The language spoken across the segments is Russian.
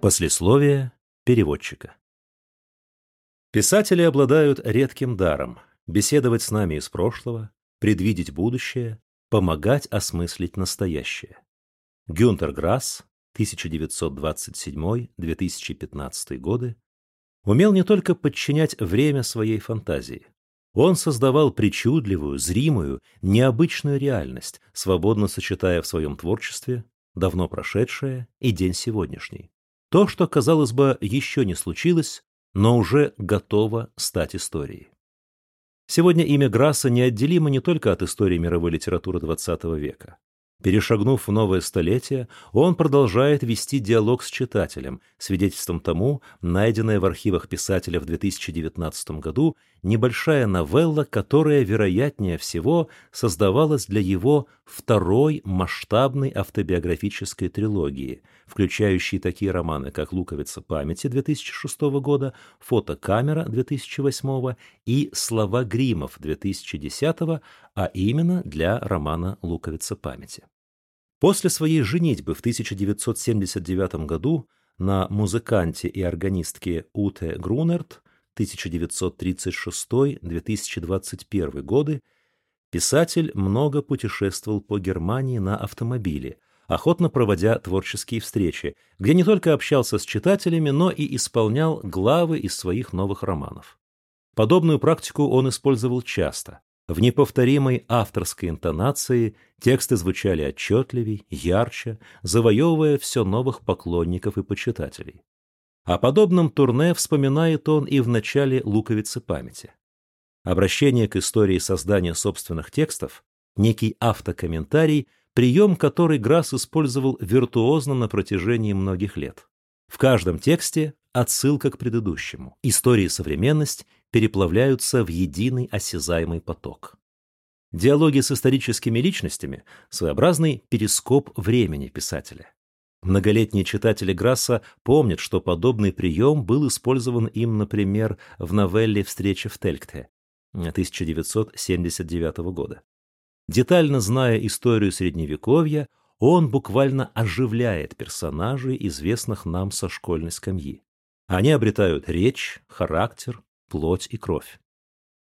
Послесловие переводчика. Писатели обладают редким даром беседовать с нами из прошлого, предвидеть будущее, помогать осмыслить настоящее. Гюнтер Грасс, 1927-2015 годы, умел не только подчинять время своей фантазии. Он создавал причудливую, зримую, необычную реальность, свободно сочетая в своем творчестве давно прошедшее и день сегодняшний. То, что, казалось бы, еще не случилось, но уже готово стать историей. Сегодня имя Грасса неотделимо не только от истории мировой литературы XX века. Перешагнув в новое столетие, он продолжает вести диалог с читателем, свидетельством тому найденная в архивах писателя в 2019 году небольшая новелла, которая, вероятнее всего, создавалась для его второй масштабной автобиографической трилогии, включающей такие романы, как «Луковица памяти» 2006 года, «Фотокамера» 2008 и «Слова гримов» 2010, а именно для романа «Луковица памяти». После своей женитьбы в 1979 году на музыканте и органистке Уте Грунерт 1936-2021 годы писатель много путешествовал по Германии на автомобиле, охотно проводя творческие встречи, где не только общался с читателями, но и исполнял главы из своих новых романов. Подобную практику он использовал часто. В неповторимой авторской интонации тексты звучали отчетливей, ярче, завоевывая все новых поклонников и почитателей. О подобном турне вспоминает он и в начале «Луковицы памяти». Обращение к истории создания собственных текстов, некий автокомментарий, прием, который Грасс использовал виртуозно на протяжении многих лет. В каждом тексте отсылка к предыдущему. Истории и современность переплавляются в единый осязаемый поток. Диалоги с историческими личностями – своеобразный перископ времени писателя. Многолетние читатели Грасса помнят, что подобный прием был использован им, например, в новелле «Встреча в Телькте» 1979 года. Детально зная историю Средневековья, он буквально оживляет персонажей, известных нам со школьной скамьи. Они обретают речь, характер, плоть и кровь.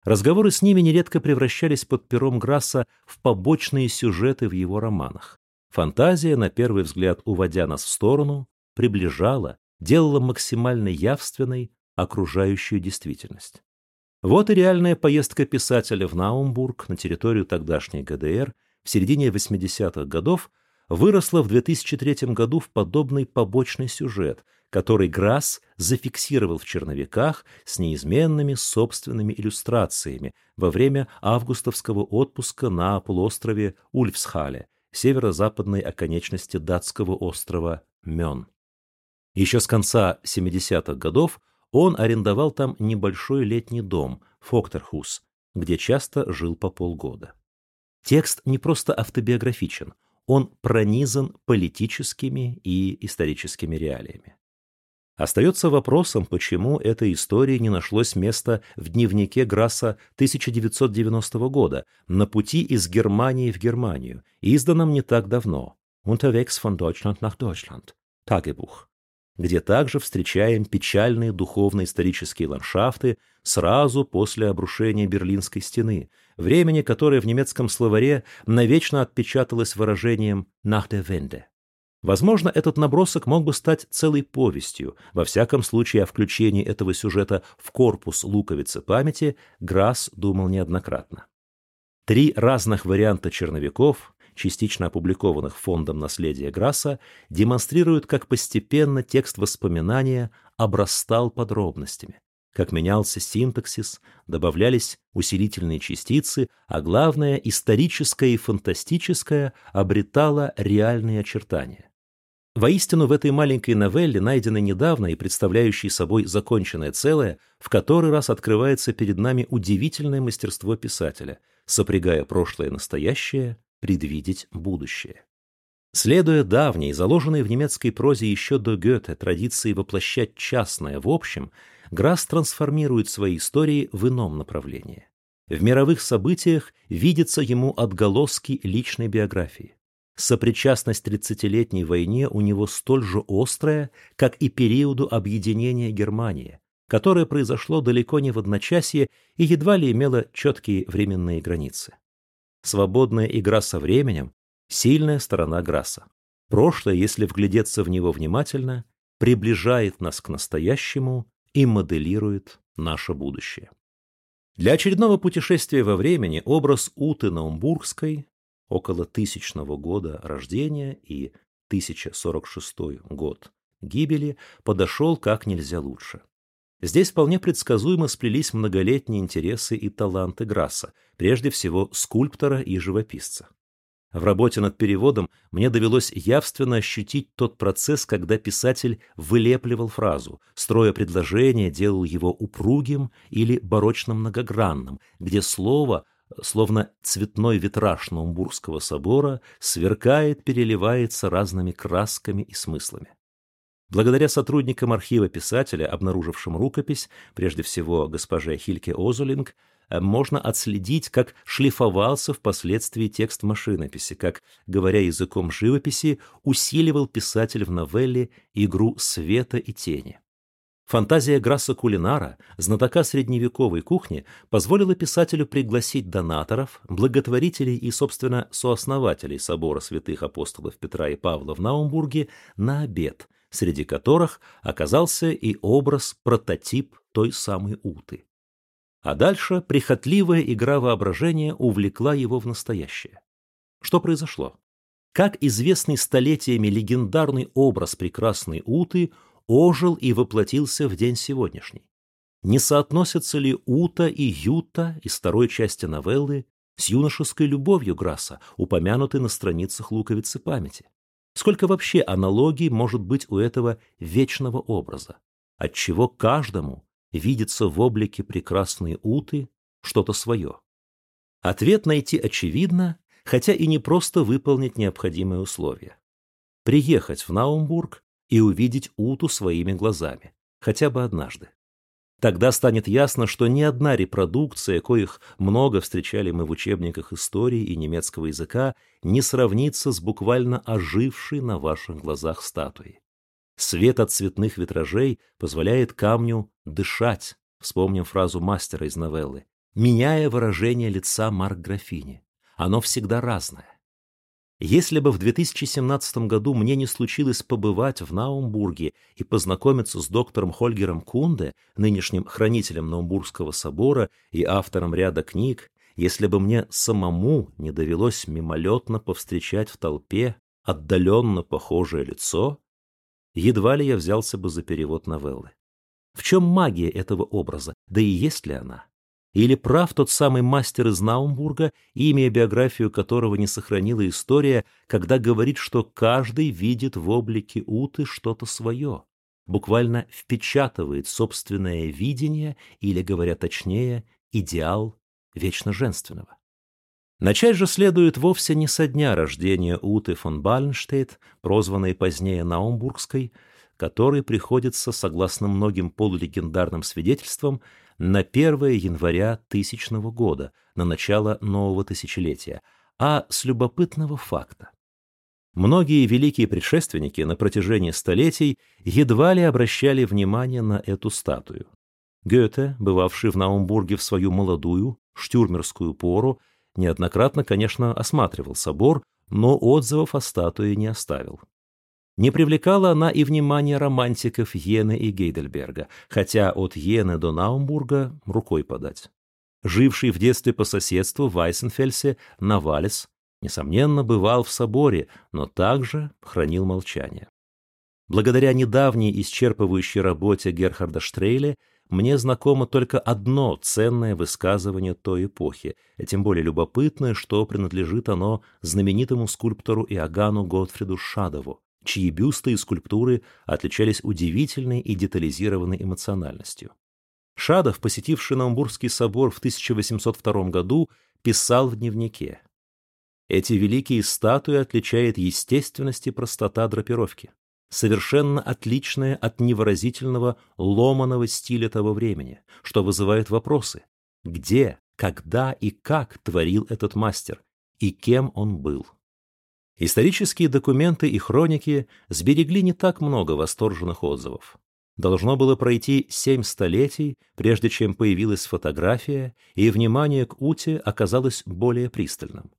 Разговоры с ними нередко превращались под пером Грасса в побочные сюжеты в его романах. Фантазия, на первый взгляд уводя нас в сторону, приближала, делала максимально явственной окружающую действительность. Вот и реальная поездка писателя в Наумбург на территорию тогдашней ГДР в середине 80-х годов выросла в 2003 году в подобный побочный сюжет, который Грасс зафиксировал в черновиках с неизменными собственными иллюстрациями во время августовского отпуска на полуострове Ульфсхале, северо-западной оконечности датского острова Мён. Еще с конца 70-х годов он арендовал там небольшой летний дом, Фоктерхус, где часто жил по полгода. Текст не просто автобиографичен, он пронизан политическими и историческими реалиями. Остается вопросом, почему этой истории не нашлось места в дневнике Грасса 1990 года на пути из Германии в Германию, изданном не так давно «Unterwegs von Deutschland nach Deutschland» Tagebuch, где также встречаем печальные духовно-исторические ландшафты сразу после обрушения Берлинской стены, времени, которое в немецком словаре навечно отпечаталось выражением «nach der Wende». Возможно, этот набросок мог бы стать целой повестью. Во всяком случае, о включении этого сюжета в корпус луковицы памяти Грасс думал неоднократно. Три разных варианта черновиков, частично опубликованных фондом наследия Грасса, демонстрируют, как постепенно текст воспоминания обрастал подробностями, как менялся синтаксис, добавлялись усилительные частицы, а главное, историческое и фантастическое обретало реальные очертания. Воистину, в этой маленькой новелле, найденной недавно и представляющей собой законченное целое, в который раз открывается перед нами удивительное мастерство писателя, сопрягая прошлое и настоящее, предвидеть будущее. Следуя давней, заложенной в немецкой прозе еще до Гёте традиции воплощать частное в общем, Грасс трансформирует свои истории в ином направлении. В мировых событиях видятся ему отголоски личной биографии. Сопричастность тридцатилетней войне у него столь же острая, как и периоду объединения Германии, которое произошло далеко не в одночасье и едва ли имело четкие временные границы. Свободная игра со временем – сильная сторона Грасса. Прошлое, если вглядеться в него внимательно, приближает нас к настоящему и моделирует наше будущее. Для очередного путешествия во времени образ Уты Наумбургской около тысячного года рождения и 1046 год гибели подошел как нельзя лучше. Здесь вполне предсказуемо сплелись многолетние интересы и таланты Грасса, прежде всего скульптора и живописца. В работе над переводом мне довелось явственно ощутить тот процесс, когда писатель вылепливал фразу, строя предложение, делал его упругим или барочно-многогранным, где слово, словно цветной витраж Наумбургского собора, сверкает, переливается разными красками и смыслами. Благодаря сотрудникам архива писателя, обнаружившим рукопись, прежде всего госпоже Хильке Озулинг, Э, можно отследить, как шлифовался впоследствии текст машинописи, как, говоря языком живописи, усиливал писатель в новелле игру света и тени. Фантазия Грасса Кулинара, знатока средневековой кухни, позволила писателю пригласить донаторов, благотворителей и, собственно, сооснователей собора святых апостолов Петра и Павла в Наумбурге на обед, среди которых оказался и образ, прототип той самой Уты. А дальше прихотливая игра воображения увлекла его в настоящее. Что произошло? Как известный столетиями легендарный образ прекрасной Уты ожил и воплотился в день сегодняшний? Не соотносятся ли Ута и Юта из второй части новеллы с юношеской любовью Грасса, упомянутой на страницах луковицы памяти? Сколько вообще аналогий может быть у этого вечного образа, отчего каждому видится в облике прекрасной уты что-то свое? Ответ найти очевидно, хотя и не просто выполнить необходимые условия. Приехать в Наумбург и увидеть уту своими глазами, хотя бы однажды. Тогда станет ясно, что ни одна репродукция, коих много встречали мы в учебниках истории и немецкого языка, не сравнится с буквально ожившей на ваших глазах статуей. Свет от цветных витражей позволяет камню дышать, вспомним фразу мастера из новеллы, меняя выражение лица Марк Графини. Оно всегда разное. Если бы в 2017 году мне не случилось побывать в Наумбурге и познакомиться с доктором Хольгером Кунде, нынешним хранителем Наумбургского собора и автором ряда книг, если бы мне самому не довелось мимолетно повстречать в толпе отдаленно похожее лицо, едва ли я взялся бы за перевод новеллы. В чем магия этого образа, да и есть ли она? Или прав тот самый мастер из Наумбурга, имя и биографию которого не сохранила история, когда говорит, что каждый видит в облике Уты что-то свое, буквально впечатывает собственное видение или, говоря точнее, идеал вечно женственного. Начать же следует вовсе не со дня рождения Уты фон Баленштейт, прозванной позднее Наумбургской, который приходится, согласно многим полулегендарным свидетельствам, на 1 января тысячного года, на начало нового тысячелетия, а с любопытного факта. Многие великие предшественники на протяжении столетий едва ли обращали внимание на эту статую. Гёте, бывавший в Наумбурге в свою молодую, штюрмерскую пору, неоднократно, конечно, осматривал собор, но отзывов о статуе не оставил. Не привлекала она и внимание романтиков Йены и Гейдельберга, хотя от Йены до Наумбурга рукой подать. Живший в детстве по соседству в Вайсенфельсе Навалес, несомненно, бывал в соборе, но также хранил молчание. Благодаря недавней исчерпывающей работе Герхарда Штрейля мне знакомо только одно ценное высказывание той эпохи, и тем более любопытное, что принадлежит оно знаменитому скульптору Иоганну Готфриду Шадову, чьи бюсты и скульптуры отличались удивительной и детализированной эмоциональностью. Шадов, посетивший Наумбургский собор в 1802 году, писал в дневнике «Эти великие статуи отличает естественность и простота драпировки, совершенно отличная от невыразительного ломаного стиля того времени, что вызывает вопросы «Где, когда и как творил этот мастер, и кем он был?» Исторические документы и хроники сберегли не так много восторженных отзывов. Должно было пройти семь столетий, прежде чем появилась фотография, и внимание к Уте оказалось более пристальным.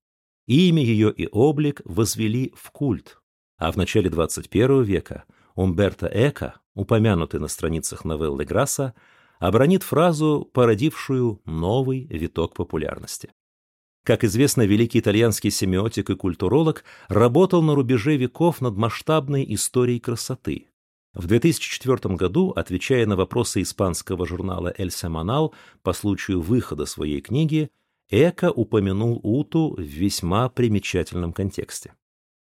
Имя ее и облик возвели в культ, а в начале 21 века Умберто Эко, упомянутый на страницах новеллы Грасса, обронит фразу, породившую новый виток популярности. Как известно, великий итальянский семиотик и культуролог работал на рубеже веков над масштабной историей красоты. В 2004 году, отвечая на вопросы испанского журнала «Эль Семанал» по случаю выхода своей книги, Эко упомянул Уту в весьма примечательном контексте.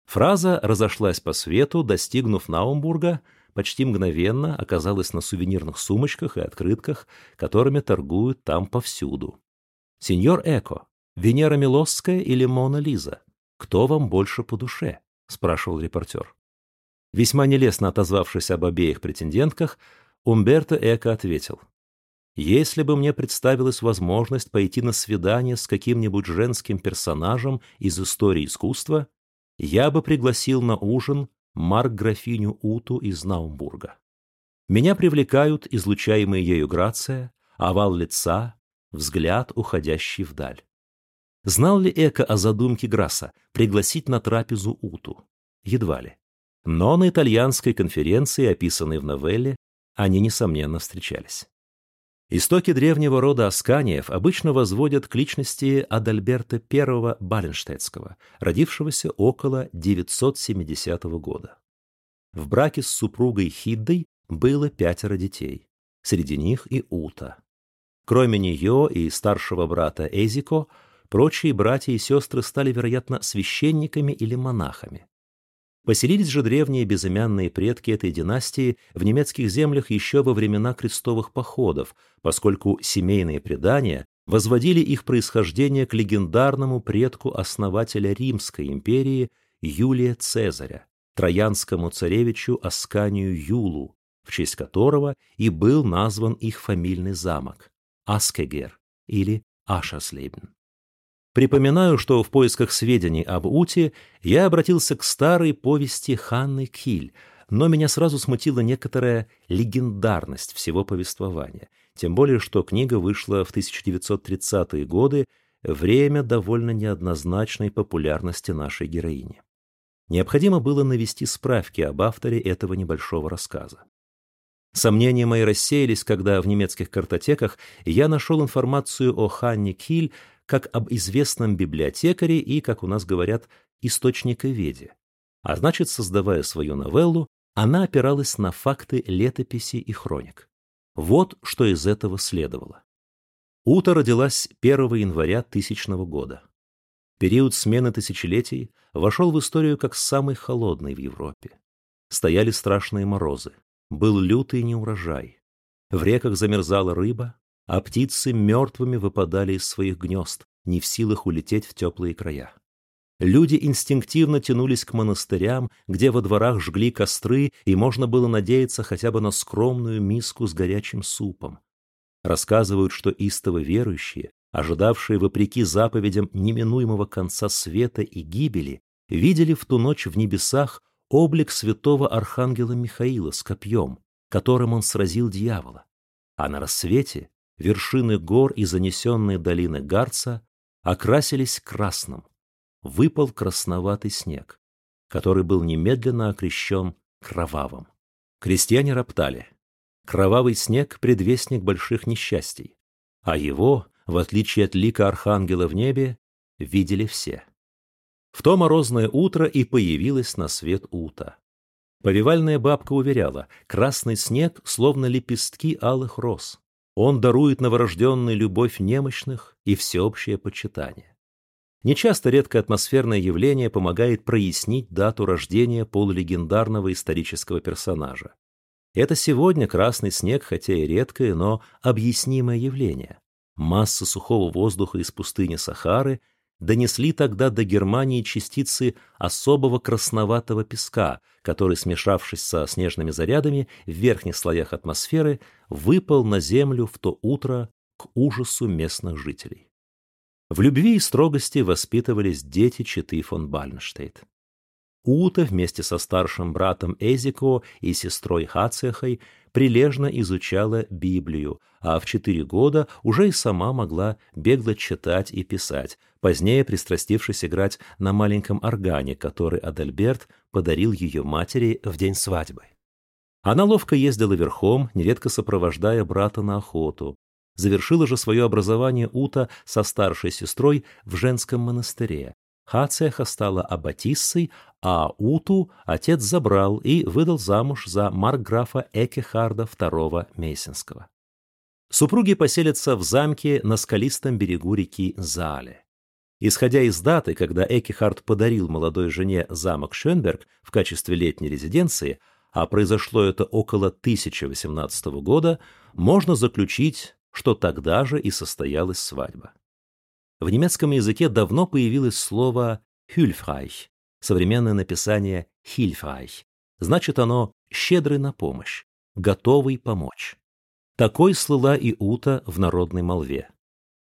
Фраза разошлась по свету, достигнув Наумбурга, почти мгновенно оказалась на сувенирных сумочках и открытках, которыми торгуют там повсюду. «Сеньор Эко, Венера Милосская или Мона Лиза? Кто вам больше по душе? спрашивал репортер. Весьма нелестно отозвавшись об обеих претендентках, Умберто Эко ответил. «Если бы мне представилась возможность пойти на свидание с каким-нибудь женским персонажем из истории искусства, я бы пригласил на ужин Марк-графиню Уту из Наумбурга. Меня привлекают излучаемые ею грация, овал лица, взгляд, уходящий вдаль. Знал ли Эко о задумке Грасса пригласить на трапезу Уту? Едва ли. Но на итальянской конференции, описанной в новелле, они, несомненно, встречались. Истоки древнего рода Асканиев обычно возводят к личности Адальберта I Баленштетского, родившегося около 970 года. В браке с супругой Хиддой было пятеро детей, среди них и Ута. Кроме нее и старшего брата Эзико, Прочие братья и сестры стали, вероятно, священниками или монахами. Поселились же древние безымянные предки этой династии в немецких землях еще во времена крестовых походов, поскольку семейные предания возводили их происхождение к легендарному предку основателя Римской империи Юлия Цезаря, троянскому царевичу Асканию Юлу, в честь которого и был назван их фамильный замок – Аскегер или Ашаслейбен. Припоминаю, что в поисках сведений об Уте я обратился к старой повести Ханны Киль, но меня сразу смутила некоторая легендарность всего повествования, тем более что книга вышла в 1930-е годы, время довольно неоднозначной популярности нашей героини. Необходимо было навести справки об авторе этого небольшого рассказа. Сомнения мои рассеялись, когда в немецких картотеках я нашел информацию о Ханне Киль как об известном библиотекаре и, как у нас говорят, источниковеде. А значит, создавая свою новеллу, она опиралась на факты летописи и хроник. Вот что из этого следовало. Ута родилась 1 января тысячного года. Период смены тысячелетий вошел в историю как самый холодный в Европе. Стояли страшные морозы, был лютый неурожай. В реках замерзала рыба, а птицы мертвыми выпадали из своих гнезд, не в силах улететь в теплые края. Люди инстинктивно тянулись к монастырям, где во дворах жгли костры, и можно было надеяться хотя бы на скромную миску с горячим супом. Рассказывают, что истово верующие, ожидавшие вопреки заповедям неминуемого конца света и гибели, видели в ту ночь в небесах облик святого архангела Михаила с копьем, которым он сразил дьявола. А на рассвете вершины гор и занесенные долины Гарца окрасились красным. Выпал красноватый снег, который был немедленно окрещен кровавым. Крестьяне роптали. Кровавый снег — предвестник больших несчастий, а его, в отличие от лика архангела в небе, видели все. В то морозное утро и появилась на свет ута. Повивальная бабка уверяла, красный снег словно лепестки алых роз. Он дарует новорожденной любовь немощных и всеобщее почитание. Нечасто редкое атмосферное явление помогает прояснить дату рождения полулегендарного исторического персонажа. Это сегодня красный снег, хотя и редкое, но объяснимое явление. Масса сухого воздуха из пустыни Сахары донесли тогда до Германии частицы особого красноватого песка, который, смешавшись со снежными зарядами в верхних слоях атмосферы, выпал на землю в то утро к ужасу местных жителей. В любви и строгости воспитывались дети Читы фон Бальнштейт. Ута вместе со старшим братом Эзико и сестрой Хацехой прилежно изучала Библию, а в четыре года уже и сама могла бегло читать и писать, позднее пристрастившись играть на маленьком органе, который Адальберт подарил ее матери в день свадьбы. Она ловко ездила верхом, нередко сопровождая брата на охоту. Завершила же свое образование Ута со старшей сестрой в женском монастыре, Хацеха стала аббатиссой, а Уту отец забрал и выдал замуж за маркграфа Экехарда II Мейсенского. Супруги поселятся в замке на скалистом берегу реки Зале. Исходя из даты, когда Экихард подарил молодой жене замок Шönберг в качестве летней резиденции, а произошло это около 1018 года, можно заключить, что тогда же и состоялась свадьба. В немецком языке давно появилось слово «hilfreich», современное написание «hilfreich». Значит оно «щедрый на помощь», «готовый помочь». Такой слыла и Ута в народной молве.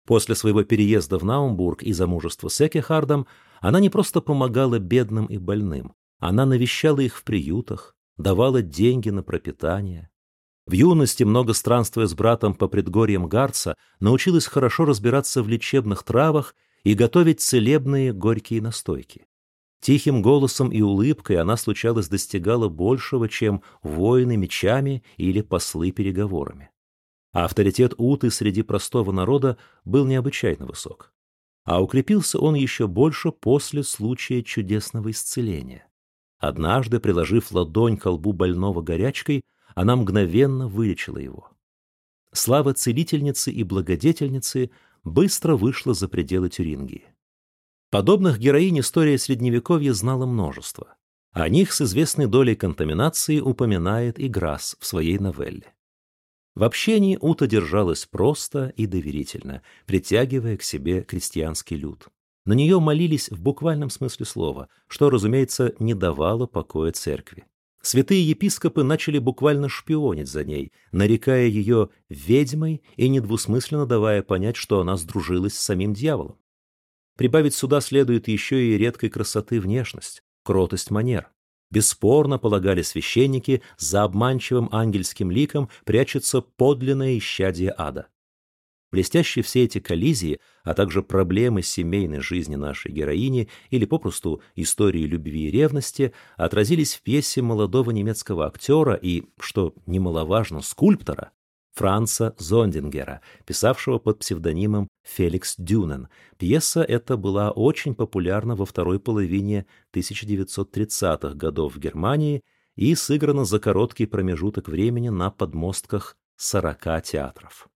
После своего переезда в Наумбург и замужества с Экехардом она не просто помогала бедным и больным, она навещала их в приютах, давала деньги на пропитание, в юности, много странствуя с братом по предгорьям Гарца, научилась хорошо разбираться в лечебных травах и готовить целебные горькие настойки. Тихим голосом и улыбкой она, случалось, достигала большего, чем воины мечами или послы переговорами. А авторитет Уты среди простого народа был необычайно высок. А укрепился он еще больше после случая чудесного исцеления. Однажды, приложив ладонь к лбу больного горячкой, она мгновенно вылечила его. Слава целительницы и благодетельницы быстро вышла за пределы Тюрингии. Подобных героинь история Средневековья знала множество. О них с известной долей контаминации упоминает и Грасс в своей новелле. В общении Ута держалась просто и доверительно, притягивая к себе крестьянский люд. На нее молились в буквальном смысле слова, что, разумеется, не давало покоя церкви. Святые епископы начали буквально шпионить за ней, нарекая ее ведьмой и недвусмысленно давая понять, что она сдружилась с самим дьяволом. Прибавить сюда следует еще и редкой красоты внешность, кротость манер. Бесспорно, полагали священники, за обманчивым ангельским ликом прячется подлинное исчадие ада. Блестящие все эти коллизии, а также проблемы семейной жизни нашей героини или попросту истории любви и ревности отразились в пьесе молодого немецкого актера и, что немаловажно, скульптора Франца Зондингера, писавшего под псевдонимом Феликс Дюнен. Пьеса эта была очень популярна во второй половине 1930-х годов в Германии и сыграна за короткий промежуток времени на подмостках 40 театров.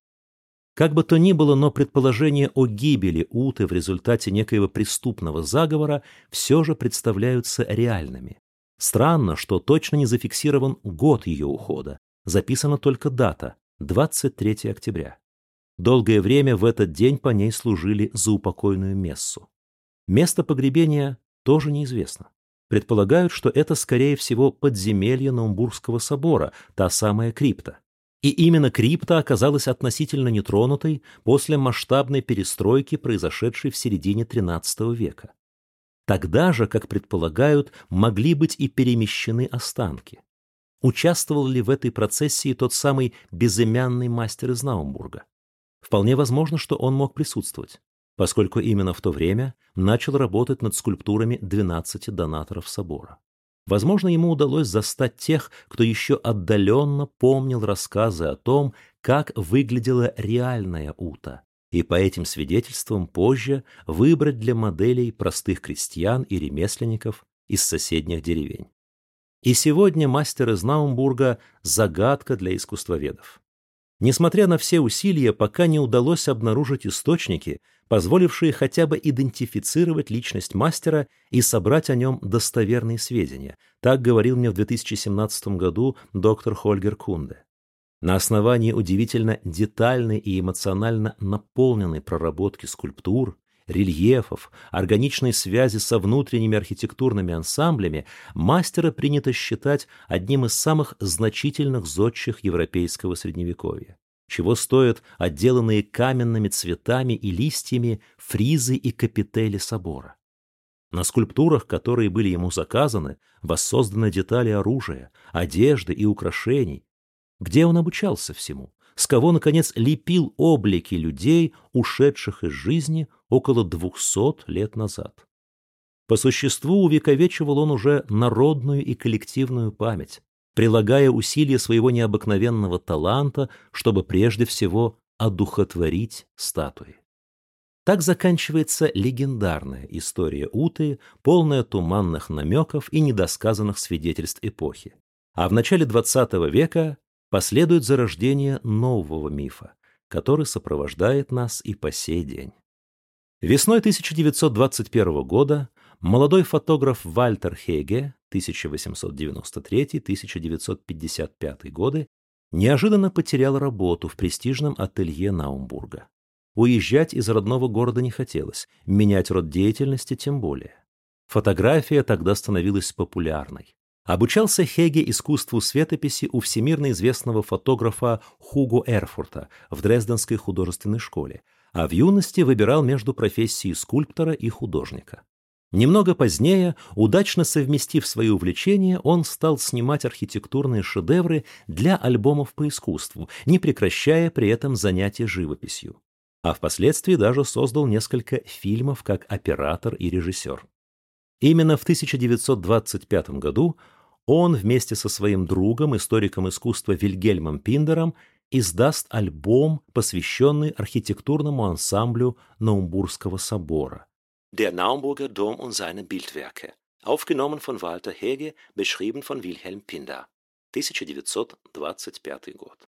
Как бы то ни было, но предположения о гибели Уты в результате некоего преступного заговора все же представляются реальными. Странно, что точно не зафиксирован год ее ухода. Записана только дата – 23 октября. Долгое время в этот день по ней служили за упокойную мессу. Место погребения тоже неизвестно. Предполагают, что это, скорее всего, подземелье Наумбургского собора, та самая крипта. И именно крипта оказалась относительно нетронутой после масштабной перестройки, произошедшей в середине XIII века. Тогда же, как предполагают, могли быть и перемещены останки. Участвовал ли в этой процессии тот самый безымянный мастер из Наумбурга? Вполне возможно, что он мог присутствовать, поскольку именно в то время начал работать над скульптурами 12 донаторов собора. Возможно, ему удалось застать тех, кто еще отдаленно помнил рассказы о том, как выглядела реальная ута, и по этим свидетельствам позже выбрать для моделей простых крестьян и ремесленников из соседних деревень. И сегодня мастер из Наумбурга – загадка для искусствоведов. Несмотря на все усилия, пока не удалось обнаружить источники, позволившие хотя бы идентифицировать личность мастера и собрать о нем достоверные сведения. Так говорил мне в 2017 году доктор Хольгер Кунде. На основании удивительно детальной и эмоционально наполненной проработки скульптур, рельефов, органичной связи со внутренними архитектурными ансамблями мастера принято считать одним из самых значительных зодчих европейского средневековья чего стоят отделанные каменными цветами и листьями фризы и капители собора. На скульптурах, которые были ему заказаны, воссозданы детали оружия, одежды и украшений. Где он обучался всему? С кого, наконец, лепил облики людей, ушедших из жизни около двухсот лет назад? По существу увековечивал он уже народную и коллективную память, прилагая усилия своего необыкновенного таланта, чтобы прежде всего одухотворить статуи. Так заканчивается легендарная история Уты, полная туманных намеков и недосказанных свидетельств эпохи. А в начале XX века последует зарождение нового мифа, который сопровождает нас и по сей день. Весной 1921 года молодой фотограф Вальтер Хеге 1893-1955 годы неожиданно потерял работу в престижном ателье Наумбурга. Уезжать из родного города не хотелось, менять род деятельности тем более. Фотография тогда становилась популярной. Обучался Хеге искусству светописи у всемирно известного фотографа Хуго Эрфурта в Дрезденской художественной школе, а в юности выбирал между профессией скульптора и художника. Немного позднее, удачно совместив свои увлечения, он стал снимать архитектурные шедевры для альбомов по искусству, не прекращая при этом занятия живописью а впоследствии даже создал несколько фильмов как оператор и режиссер. Именно в 1925 году он вместе со своим другом, историком искусства Вильгельмом Пиндером, издаст альбом, посвященный архитектурному ансамблю Наумбургского собора. Der Naumburger Dom und seine Bildwerke, aufgenommen von Walter Hege, beschrieben von Wilhelm Pinder. 1925 год.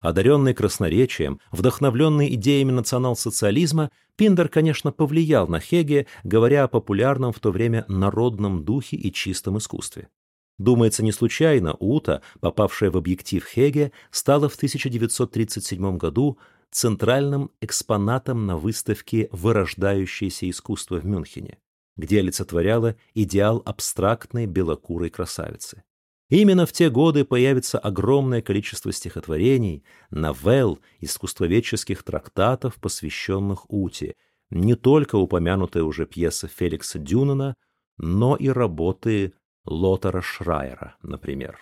Одаренный красноречием, вдохновленный идеями национал-социализма, Пиндер, конечно, повлиял на Хеге, говоря о популярном в то время народном духе и чистом искусстве. Думается, не случайно Ута, попавшая в объектив Хеге, стала в 1937 году центральным экспонатом на выставке «Вырождающееся искусство» в Мюнхене, где олицетворяла идеал абстрактной белокурой красавицы. Именно в те годы появится огромное количество стихотворений, новелл, искусствоведческих трактатов, посвященных Ути, не только упомянутая уже пьеса Феликса Дюнана, но и работы Лотера Шрайера, например.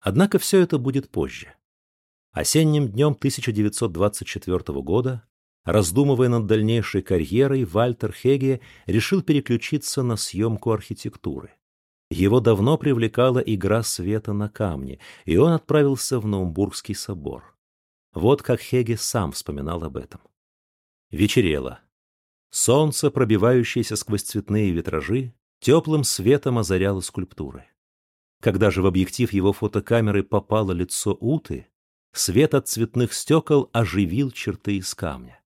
Однако все это будет позже. Осенним днем 1924 года, раздумывая над дальнейшей карьерой, Вальтер Хеге решил переключиться на съемку архитектуры. Его давно привлекала игра света на камне, и он отправился в Наумбургский собор. Вот как Хеге сам вспоминал об этом. Вечерело. Солнце, пробивающееся сквозь цветные витражи, теплым светом озаряло скульптуры. Когда же в объектив его фотокамеры попало лицо Уты, свет от цветных стекол оживил черты из камня.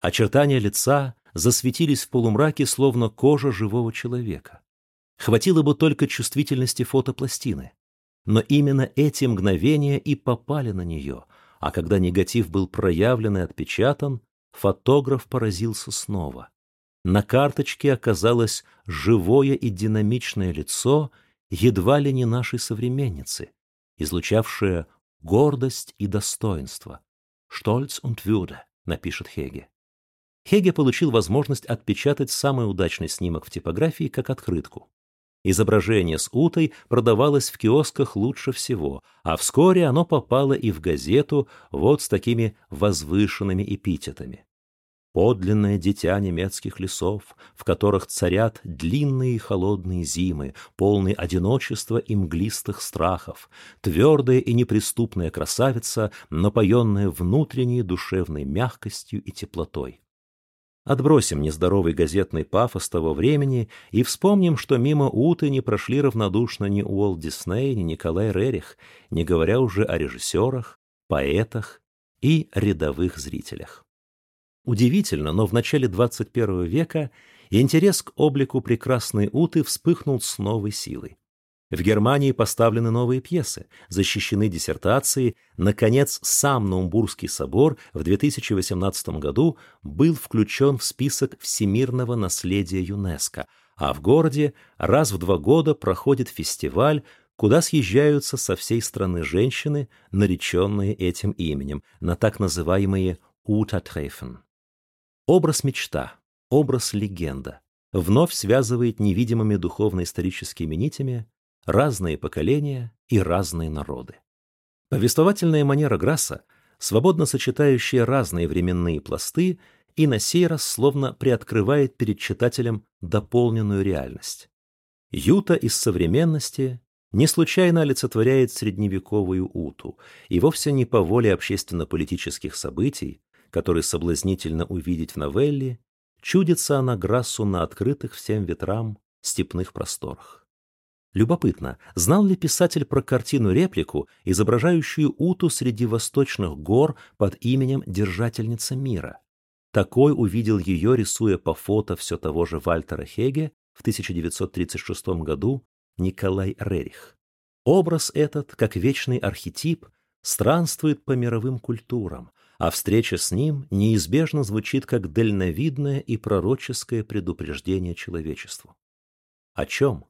Очертания лица засветились в полумраке, словно кожа живого человека. Хватило бы только чувствительности фотопластины. Но именно эти мгновения и попали на нее, а когда негатив был проявлен и отпечатан, фотограф поразился снова. На карточке оказалось живое и динамичное лицо едва ли не нашей современницы, излучавшее гордость и достоинство. «Штольц und Würde», напишет Хеге. Хеге получил возможность отпечатать самый удачный снимок в типографии как открытку. Изображение с утой продавалось в киосках лучше всего, а вскоре оно попало и в газету вот с такими возвышенными эпитетами. Подлинное дитя немецких лесов, в которых царят длинные и холодные зимы, полные одиночества и мглистых страхов, твердая и неприступная красавица, напоенная внутренней душевной мягкостью и теплотой. Отбросим нездоровый газетный пафос того времени и вспомним, что мимо Уты не прошли равнодушно ни Уолт Дисней, ни Николай Рерих, не говоря уже о режиссерах, поэтах и рядовых зрителях. Удивительно, но в начале 21 века интерес к облику прекрасной Уты вспыхнул с новой силой. В Германии поставлены новые пьесы, защищены диссертации. Наконец, сам Наумбургский собор в 2018 году был включен в список всемирного наследия ЮНЕСКО, а в городе раз в два года проходит фестиваль, куда съезжаются со всей страны женщины, нареченные этим именем, на так называемые «Ута-трефен». Образ мечта, образ легенда, вновь связывает невидимыми духовно-историческими нитями разные поколения и разные народы. Повествовательная манера Грасса, свободно сочетающая разные временные пласты, и на сей раз словно приоткрывает перед читателем дополненную реальность. Юта из современности не случайно олицетворяет средневековую Уту, и вовсе не по воле общественно-политических событий, которые соблазнительно увидеть в новелле, чудится она Грассу на открытых всем ветрам степных просторах. Любопытно, знал ли писатель про картину-реплику, изображающую Уту среди восточных гор под именем Держательница мира? Такой увидел ее, рисуя по фото все того же Вальтера Хеге в 1936 году Николай Рерих. Образ этот, как вечный архетип, странствует по мировым культурам, а встреча с ним неизбежно звучит как дальновидное и пророческое предупреждение человечеству. О чем?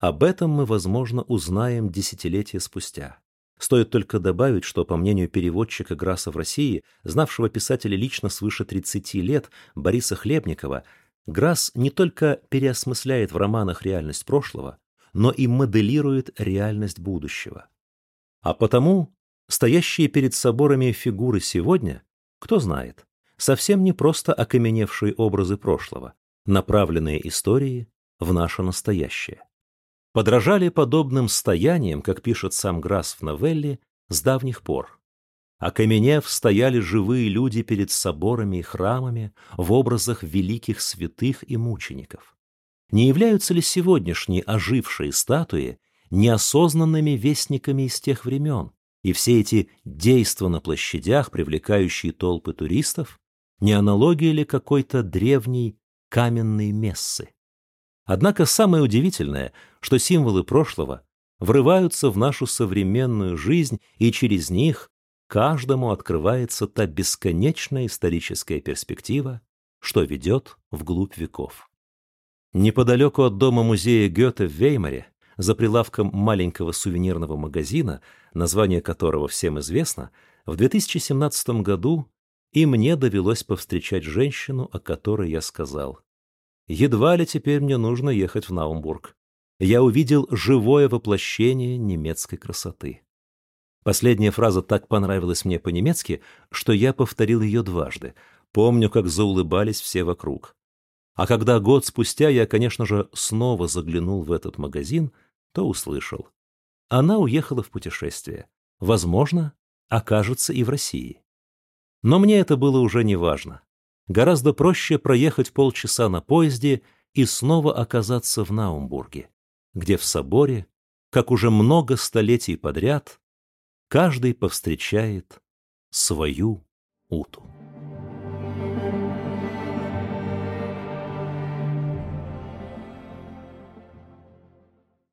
Об этом мы, возможно, узнаем десятилетия спустя. Стоит только добавить, что, по мнению переводчика Граса в России, знавшего писателя лично свыше 30 лет, Бориса Хлебникова, Грасс не только переосмысляет в романах реальность прошлого, но и моделирует реальность будущего. А потому стоящие перед соборами фигуры сегодня, кто знает, совсем не просто окаменевшие образы прошлого, направленные истории в наше настоящее. Подражали подобным стояниям, как пишет сам Грасс в новелле, с давних пор. Окаменев, стояли живые люди перед соборами и храмами в образах великих святых и мучеников. Не являются ли сегодняшние ожившие статуи неосознанными вестниками из тех времен, и все эти действа на площадях, привлекающие толпы туристов, не аналогия ли какой-то древней каменной мессы? Однако самое удивительное, что символы прошлого врываются в нашу современную жизнь, и через них каждому открывается та бесконечная историческая перспектива, что ведет вглубь веков. Неподалеку от дома музея Гёте в Веймаре, за прилавком маленького сувенирного магазина, название которого всем известно, в 2017 году и мне довелось повстречать женщину, о которой я сказал. Едва ли теперь мне нужно ехать в Наумбург. Я увидел живое воплощение немецкой красоты. Последняя фраза так понравилась мне по-немецки, что я повторил ее дважды. Помню, как заулыбались все вокруг. А когда год спустя я, конечно же, снова заглянул в этот магазин, то услышал. Она уехала в путешествие. Возможно, окажется и в России. Но мне это было уже не важно. Гораздо проще проехать полчаса на поезде и снова оказаться в Наумбурге, где в соборе, как уже много столетий подряд, каждый повстречает свою уту.